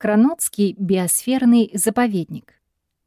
Кранотский биосферный заповедник.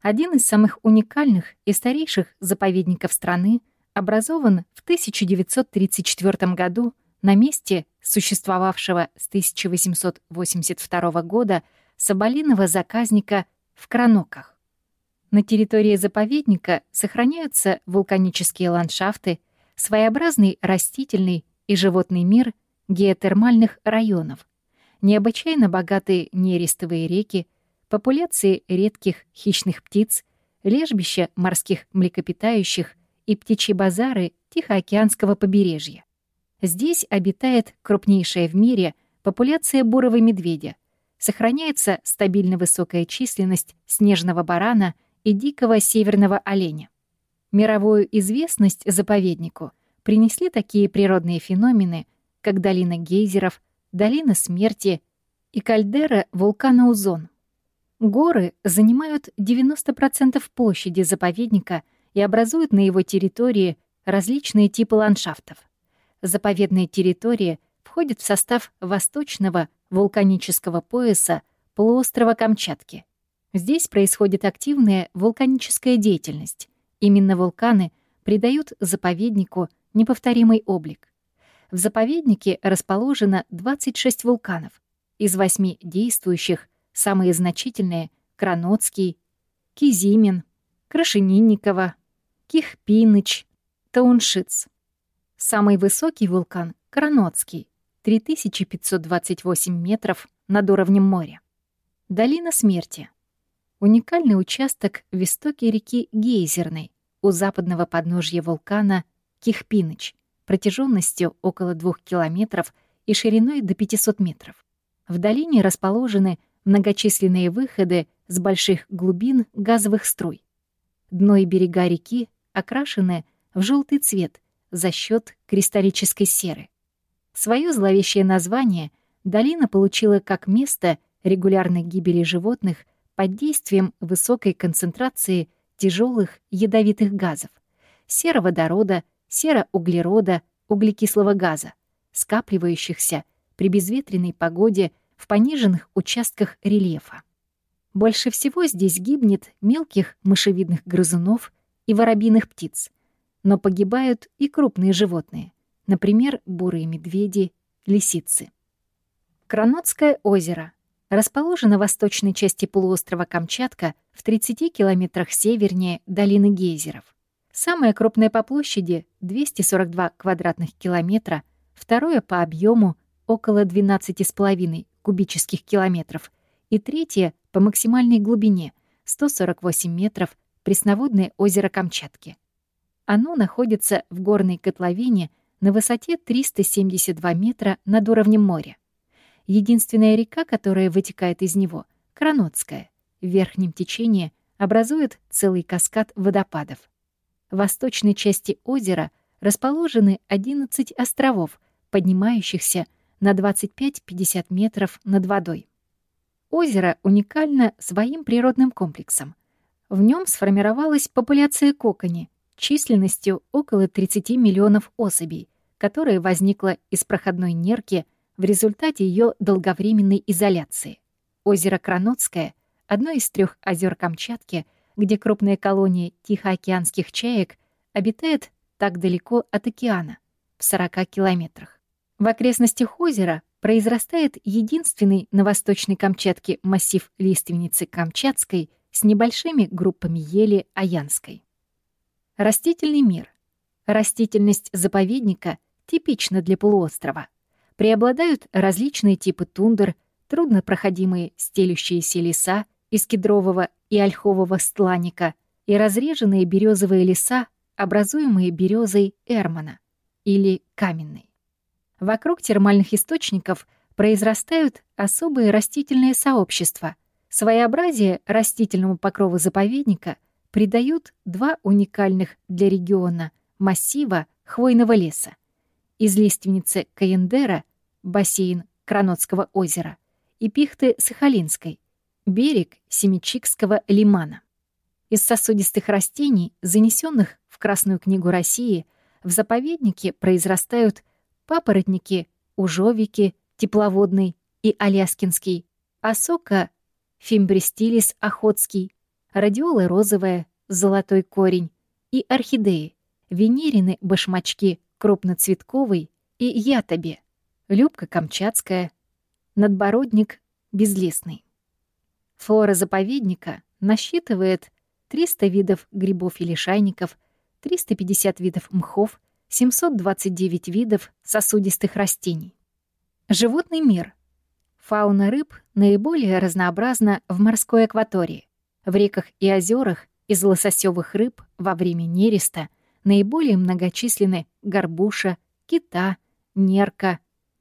Один из самых уникальных и старейших заповедников страны образован в 1934 году на месте существовавшего с 1882 года соболиного заказника в Краноках. На территории заповедника сохраняются вулканические ландшафты, своеобразный растительный и животный мир геотермальных районов — необычайно богатые нерестовые реки, популяции редких хищных птиц, лежбища морских млекопитающих и птичьи базары Тихоокеанского побережья. Здесь обитает крупнейшая в мире популяция бурого медведя, сохраняется стабильно высокая численность снежного барана и дикого северного оленя. Мировую известность заповеднику принесли такие природные феномены, как долина гейзеров, долина смерти и кальдера вулкана Узон. Горы занимают 90% площади заповедника и образуют на его территории различные типы ландшафтов. Заповедная территория входит в состав восточного вулканического пояса полуострова Камчатки. Здесь происходит активная вулканическая деятельность. Именно вулканы придают заповеднику неповторимый облик. В заповеднике расположено 26 вулканов. Из восьми действующих самые значительные — Кранотский, Кизимин, Крашенинниково, Кихпиныч, Тауншиц. Самый высокий вулкан — Кранотский, 3528 метров над уровнем моря. Долина смерти. Уникальный участок в истоке реки Гейзерной у западного подножья вулкана Кихпиныч — протяженностью около двух километров и шириной до 500 метров. В долине расположены многочисленные выходы с больших глубин газовых струй. Дно и берега реки окрашены в желтый цвет за счет кристаллической серы. Свое зловещее название долина получила как место регулярной гибели животных под действием высокой концентрации тяжелых ядовитых газов — сероводорода, сероуглерода, углекислого газа, скапливающихся при безветренной погоде в пониженных участках рельефа. Больше всего здесь гибнет мелких мышевидных грызунов и воробьиных птиц, но погибают и крупные животные, например, бурые медведи, лисицы. Кранотское озеро расположено в восточной части полуострова Камчатка в 30 километрах севернее долины гейзеров. Самое крупное по площади — 242 квадратных километра, второе по объему — около 12,5 кубических километров, и третье по максимальной глубине — 148 метров, пресноводное озеро Камчатки. Оно находится в горной котловине на высоте 372 метра над уровнем моря. Единственная река, которая вытекает из него — Кранотская. В верхнем течении образует целый каскад водопадов. В восточной части озера расположены 11 островов, поднимающихся на 25-50 метров над водой. Озеро уникально своим природным комплексом. В нем сформировалась популяция кокони численностью около 30 миллионов особей, которая возникла из проходной нерки в результате ее долговременной изоляции. Озеро Кранотское — одно из трех озер Камчатки, где крупная колония тихоокеанских чаек обитает так далеко от океана, в 40 километрах. В окрестностях озера произрастает единственный на Восточной Камчатке массив лиственницы Камчатской с небольшими группами ели Аянской. Растительный мир. Растительность заповедника типична для полуострова. Преобладают различные типы тундр, труднопроходимые стелющиеся леса из кедрового и ольхового стланника и разреженные березовые леса, образуемые березой Эрмана или каменной. Вокруг термальных источников произрастают особые растительные сообщества. Своеобразие растительному покрову заповедника придают два уникальных для региона массива хвойного леса. Из лиственницы Каендера, бассейн Кранотского озера, и пихты Сахалинской, берег Семичикского лимана. Из сосудистых растений, занесенных в Красную книгу России, в заповеднике произрастают папоротники, ужовики, тепловодный и аляскинский, осока фимбрестилис охотский, радиола розовая, золотой корень и орхидеи, венерины башмачки крупноцветковый и ятоби, любка камчатская, надбородник безлесный. Флора заповедника насчитывает 300 видов грибов и лишайников, 350 видов мхов, 729 видов сосудистых растений. Животный мир. Фауна рыб наиболее разнообразна в морской акватории. В реках и озерах из лососевых рыб во время нереста наиболее многочисленны горбуша, кита, нерка,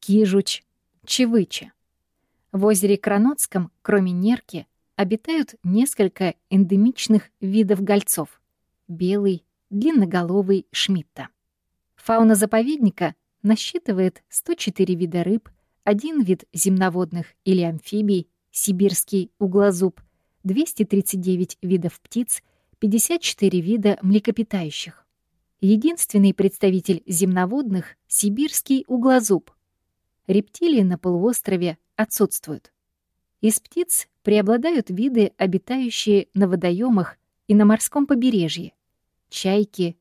кижуч, чевыча. В озере Кранотском, кроме нерки, обитают несколько эндемичных видов гольцов — белый, длинноголовый шмитта. Фауна заповедника насчитывает 104 вида рыб, один вид земноводных или амфибий, сибирский углозуб, 239 видов птиц, 54 вида млекопитающих. Единственный представитель земноводных — сибирский углозуб. Рептилии на полуострове отсутствуют. Из птиц преобладают виды, обитающие на водоемах и на морском побережье. Чайки,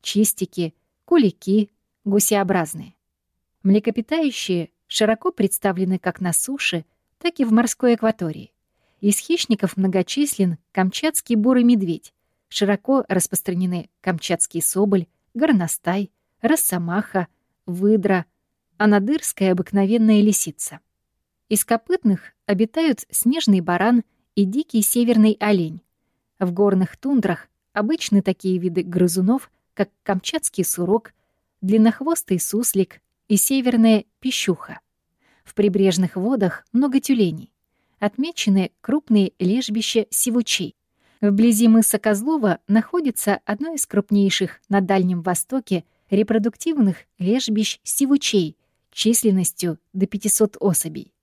чистики, кулики, гусеобразные. Млекопитающие широко представлены как на суше, так и в морской акватории. Из хищников многочислен камчатский бурый медведь, широко распространены камчатский соболь, горностай, росомаха, выдра, анадырская обыкновенная лисица. Из копытных обитают снежный баран и дикий северный олень. В горных тундрах обычны такие виды грызунов, как камчатский сурок, длиннохвостый суслик и северная пищуха. В прибрежных водах много тюленей. Отмечены крупные лежбища сивучей. Вблизи мыса Козлова находится одно из крупнейших на Дальнем Востоке репродуктивных лежбищ сивучей численностью до 500 особей.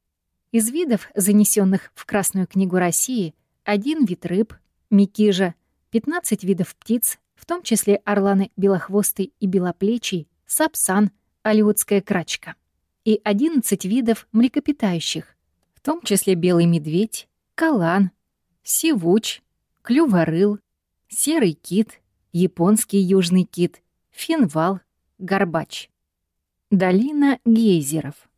Из видов, занесенных в Красную книгу России, один вид рыб, микижа, 15 видов птиц, в том числе орланы белохвостый и белоплечий, сапсан, алиутская крачка, и 11 видов млекопитающих, в том числе белый медведь, калан, сивуч, клюворыл, серый кит, японский южный кит, финвал, горбач. Долина гейзеров —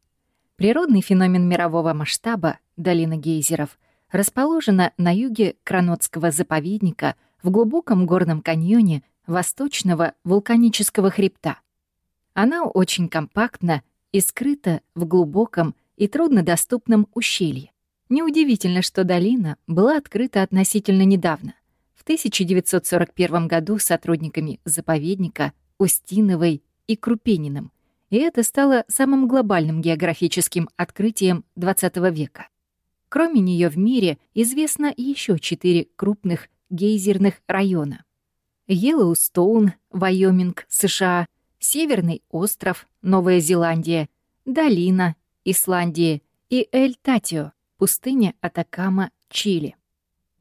Природный феномен мирового масштаба, долина гейзеров, расположена на юге Кранотского заповедника в глубоком горном каньоне восточного вулканического хребта. Она очень компактна и скрыта в глубоком и труднодоступном ущелье. Неудивительно, что долина была открыта относительно недавно, в 1941 году сотрудниками заповедника Устиновой и Крупениным — и это стало самым глобальным географическим открытием XX века. Кроме нее в мире известно еще четыре крупных гейзерных района. Йеллоустоун, Вайоминг, США, Северный остров, Новая Зеландия, Долина, Исландия и Эль-Татио, пустыня Атакама, Чили.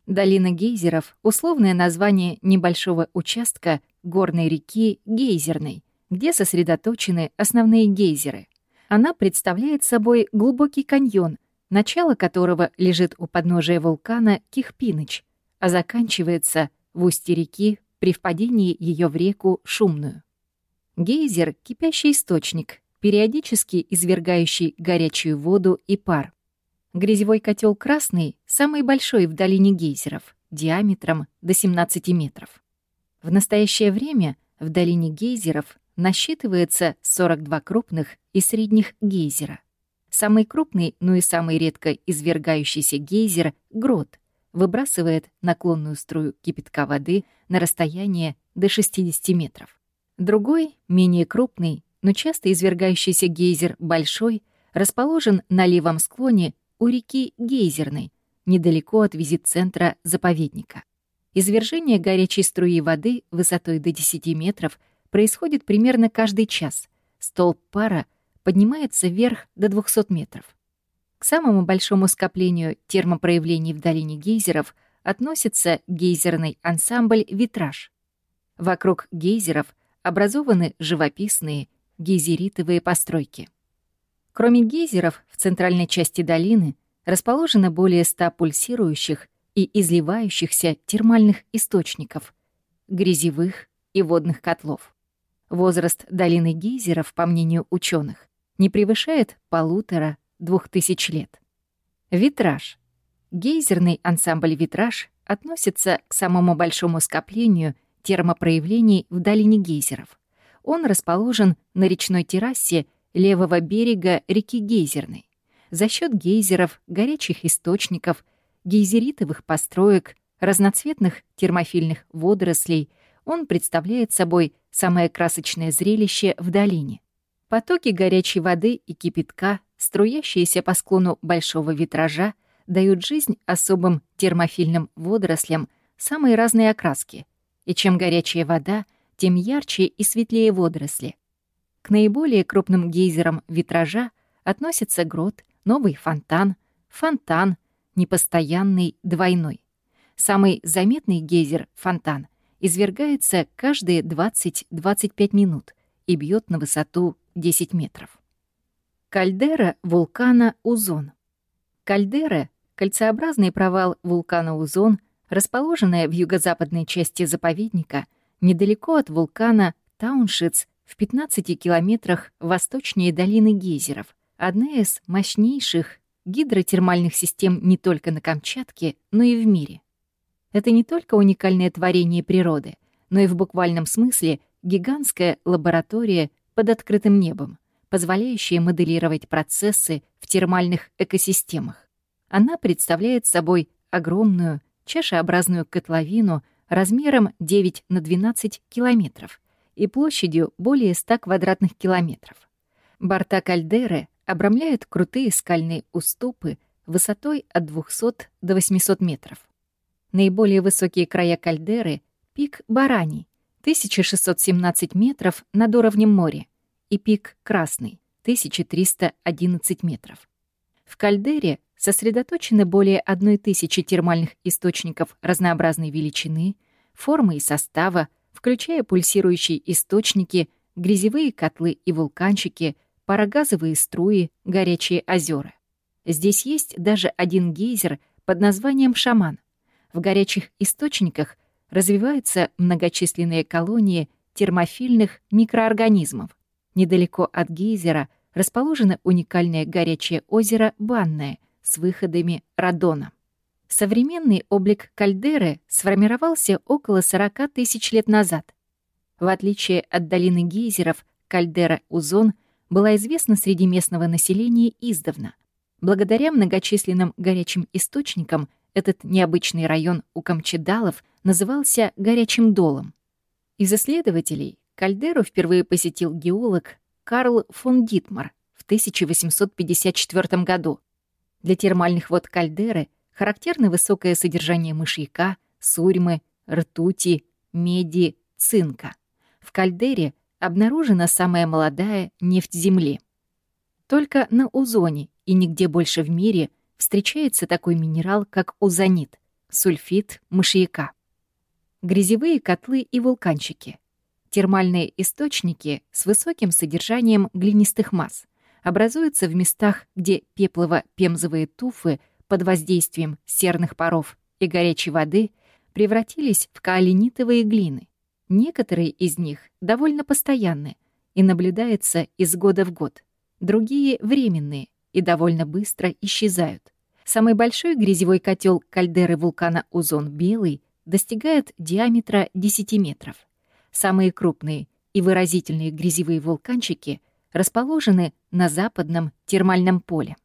Долина гейзеров — условное название небольшого участка горной реки Гейзерной — где сосредоточены основные гейзеры. Она представляет собой глубокий каньон, начало которого лежит у подножия вулкана Кихпиныч, а заканчивается в устье реки при впадении ее в реку Шумную. Гейзер — кипящий источник, периодически извергающий горячую воду и пар. Грязевой котел Красный — самый большой в долине гейзеров, диаметром до 17 метров. В настоящее время в долине гейзеров насчитывается 42 крупных и средних гейзера. Самый крупный, но и самый редко извергающийся гейзер — грот, выбрасывает наклонную струю кипятка воды на расстояние до 60 метров. Другой, менее крупный, но часто извергающийся гейзер «Большой» расположен на левом склоне у реки Гейзерной, недалеко от визит-центра заповедника. Извержение горячей струи воды высотой до 10 метров — происходит примерно каждый час. Столб пара поднимается вверх до 200 метров. К самому большому скоплению термопроявлений в долине гейзеров относится гейзерный ансамбль «Витраж». Вокруг гейзеров образованы живописные гейзеритовые постройки. Кроме гейзеров, в центральной части долины расположено более ста пульсирующих и изливающихся термальных источников, грязевых и водных котлов. Возраст долины гейзеров, по мнению ученых, не превышает полутора-двух тысяч лет. Витраж. Гейзерный ансамбль «Витраж» относится к самому большому скоплению термопроявлений в долине гейзеров. Он расположен на речной террасе левого берега реки Гейзерной. За счет гейзеров, горячих источников, гейзеритовых построек, разноцветных термофильных водорослей он представляет собой самое красочное зрелище в долине. Потоки горячей воды и кипятка, струящиеся по склону большого витража, дают жизнь особым термофильным водорослям самые разные окраски. И чем горячая вода, тем ярче и светлее водоросли. К наиболее крупным гейзерам витража относятся грот, новый фонтан, фонтан, непостоянный, двойной. Самый заметный гейзер — фонтан — извергается каждые 20-25 минут и бьет на высоту 10 метров. Кальдера вулкана Узон. Кальдера — кольцеобразный провал вулкана Узон, расположенная в юго-западной части заповедника, недалеко от вулкана Тауншиц в 15 километрах восточнее долины гейзеров, одна из мощнейших гидротермальных систем не только на Камчатке, но и в мире. Это не только уникальное творение природы, но и в буквальном смысле гигантская лаборатория под открытым небом, позволяющая моделировать процессы в термальных экосистемах. Она представляет собой огромную чашеобразную котловину размером 9 на 12 километров и площадью более 100 квадратных километров. Борта кальдеры обрамляют крутые скальные уступы высотой от 200 до 800 метров. Наиболее высокие края кальдеры — пик Барани, 1617 метров над уровнем моря, и пик Красный, 1311 метров. В кальдере сосредоточены более 1000 термальных источников разнообразной величины, формы и состава, включая пульсирующие источники, грязевые котлы и вулканчики, парогазовые струи, горячие озера. Здесь есть даже один гейзер под названием «Шаман». В горячих источниках развиваются многочисленные колонии термофильных микроорганизмов. Недалеко от гейзера расположено уникальное горячее озеро Банное с выходами радона. Современный облик кальдеры сформировался около 40 тысяч лет назад. В отличие от долины гейзеров, кальдера Узон была известна среди местного населения издавна. Благодаря многочисленным горячим источникам этот необычный район у Камчедалов назывался «горячим долом». Из исследователей кальдеру впервые посетил геолог Карл фон Дитмар в 1854 году. Для термальных вод кальдеры — Характерно высокое содержание мышьяка, сурьмы, ртути, меди, цинка. В кальдере обнаружена самая молодая нефть Земли. Только на Узоне и нигде больше в мире встречается такой минерал, как узонит, сульфид мышьяка. Грязевые котлы и вулканчики. Термальные источники с высоким содержанием глинистых масс образуются в местах, где пеплово-пемзовые туфы — под воздействием серных паров и горячей воды превратились в каолинитовые глины. Некоторые из них довольно постоянны и наблюдаются из года в год. Другие — временные и довольно быстро исчезают. Самый большой грязевой котел кальдеры вулкана Узон Белый достигает диаметра 10 метров. Самые крупные и выразительные грязевые вулканчики расположены на западном термальном поле.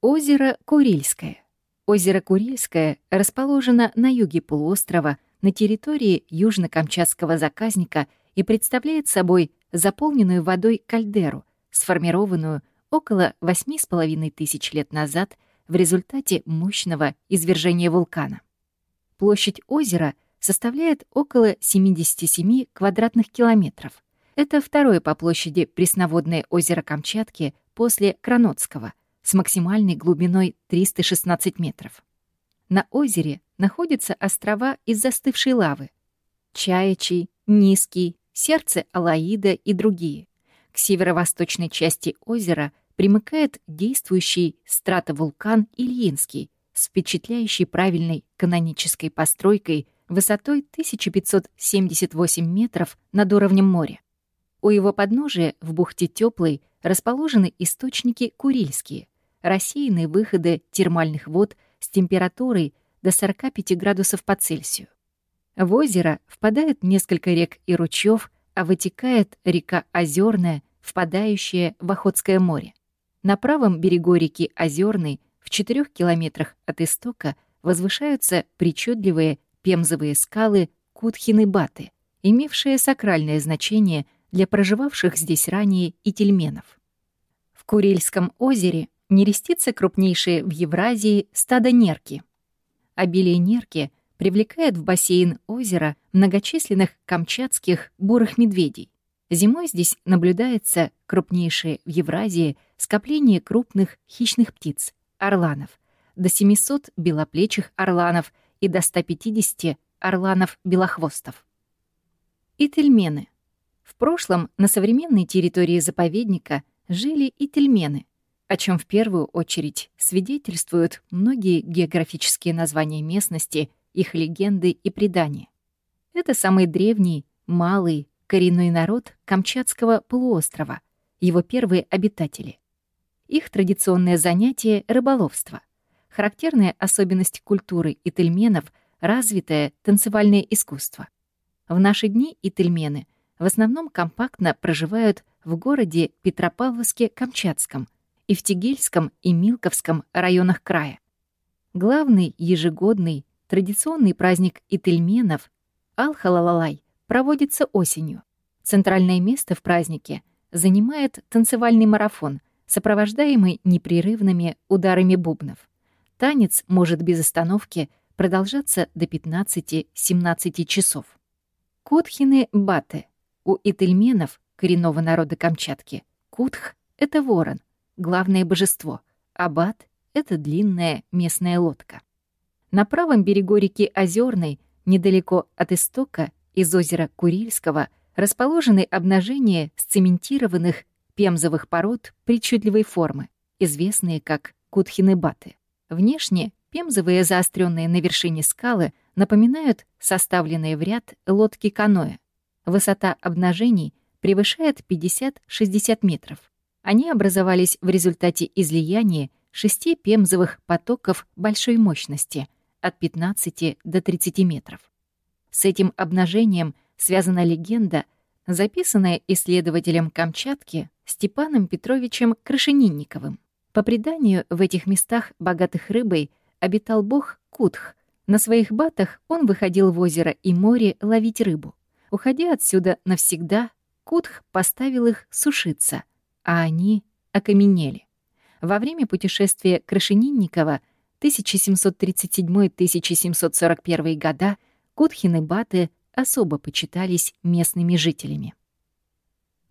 Озеро Курильское. Озеро Курильское расположено на юге полуострова, на территории Южно-Камчатского заказника и представляет собой заполненную водой кальдеру, сформированную около 8,5 тысяч лет назад в результате мощного извержения вулкана. Площадь озера составляет около 77 квадратных километров. Это второе по площади пресноводное озеро Камчатки после Кранотского — с максимальной глубиной 316 метров. На озере находятся острова из застывшей лавы. Чаячий, Низкий, Сердце Алаида и другие. К северо-восточной части озера примыкает действующий стратовулкан Ильинский с впечатляющей правильной канонической постройкой высотой 1578 метров над уровнем моря. У его подножия в бухте Теплой расположены источники Курильские, рассеянные выходы термальных вод с температурой до 45 градусов по Цельсию. В озеро впадает несколько рек и ручьев, а вытекает река Озерная, впадающая в Охотское море. На правом берегу реки Озерной, в четырех километрах от истока, возвышаются причудливые пемзовые скалы Кутхины-Баты, имевшие сакральное значение для проживавших здесь ранее и тельменов. В Курильском озере нерестится крупнейшее в Евразии стадо нерки. Обилие нерки привлекает в бассейн озера многочисленных камчатских бурых медведей. Зимой здесь наблюдается крупнейшее в Евразии скопление крупных хищных птиц — орланов, до 700 белоплечих орланов и до 150 орланов-белохвостов. Ительмены. В прошлом на современной территории заповедника жили ительмены, о чем в первую очередь свидетельствуют многие географические названия местности, их легенды и предания. Это самый древний, малый, коренной народ Камчатского полуострова, его первые обитатели. Их традиционное занятие — рыболовство. Характерная особенность культуры ительменов — развитое танцевальное искусство. В наши дни ительмены в основном компактно проживают в городе Петропавловске-Камчатском и в Тегельском и Милковском районах края. Главный ежегодный традиционный праздник ительменов Ал-Халалалай проводится осенью. Центральное место в празднике занимает танцевальный марафон, сопровождаемый непрерывными ударами бубнов. Танец может без остановки продолжаться до 15-17 часов. Кутхины баты. У ительменов, коренного народа Камчатки, кутх — это ворон, главное божество, а бат — это длинная местная лодка. На правом берегу реки Озерной, недалеко от истока, из озера Курильского расположены обнажения сцементированных пемзовых пород причудливой формы, известные как кутхины-баты. Внешне пемзовые заостренные на вершине скалы напоминают составленные в ряд лодки каноэ. Высота обнажений превышает 50-60 метров. Они образовались в результате излияния шести пемзовых потоков большой мощности от 15 до 30 метров. С этим обнажением связана легенда, записанная исследователем Камчатки Степаном Петровичем Крашенинниковым. По преданию, в этих местах, богатых рыбой, обитал бог Кутх. На своих батах он выходил в озеро и море ловить рыбу. Уходя отсюда навсегда, Кутх поставил их сушиться, а они окаменели. Во время путешествия Крашенинникова 1737-1741 года Кутхины баты особо почитались местными жителями.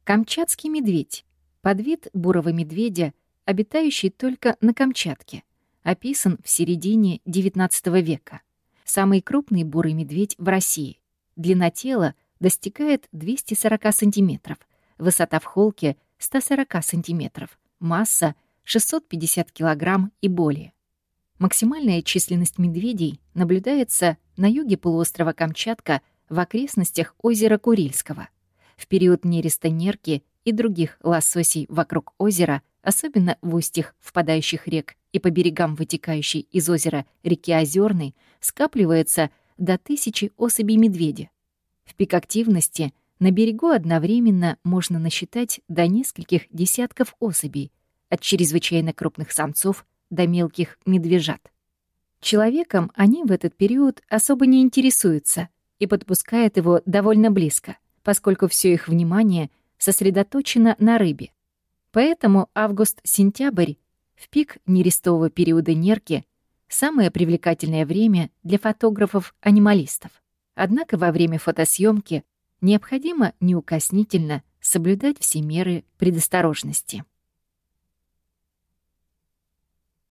Камчатский медведь — подвид бурого медведя, обитающий только на Камчатке, описан в середине XIX века. Самый крупный бурый медведь в России. Длина тела достигает 240 сантиметров, высота в холке — 140 сантиметров, масса — 650 килограмм и более. Максимальная численность медведей наблюдается на юге полуострова Камчатка в окрестностях озера Курильского. В период нереста нерки и других лососей вокруг озера, особенно в устьях впадающих рек и по берегам вытекающей из озера реки Озерной, скапливается до тысячи особей медведя. В пик активности на берегу одновременно можно насчитать до нескольких десятков особей, от чрезвычайно крупных самцов до мелких медвежат. Человеком они в этот период особо не интересуются и подпускают его довольно близко, поскольку все их внимание сосредоточено на рыбе. Поэтому август-сентябрь, в пик нерестового периода нерки, самое привлекательное время для фотографов-анималистов. Однако во время фотосъемки необходимо неукоснительно соблюдать все меры предосторожности.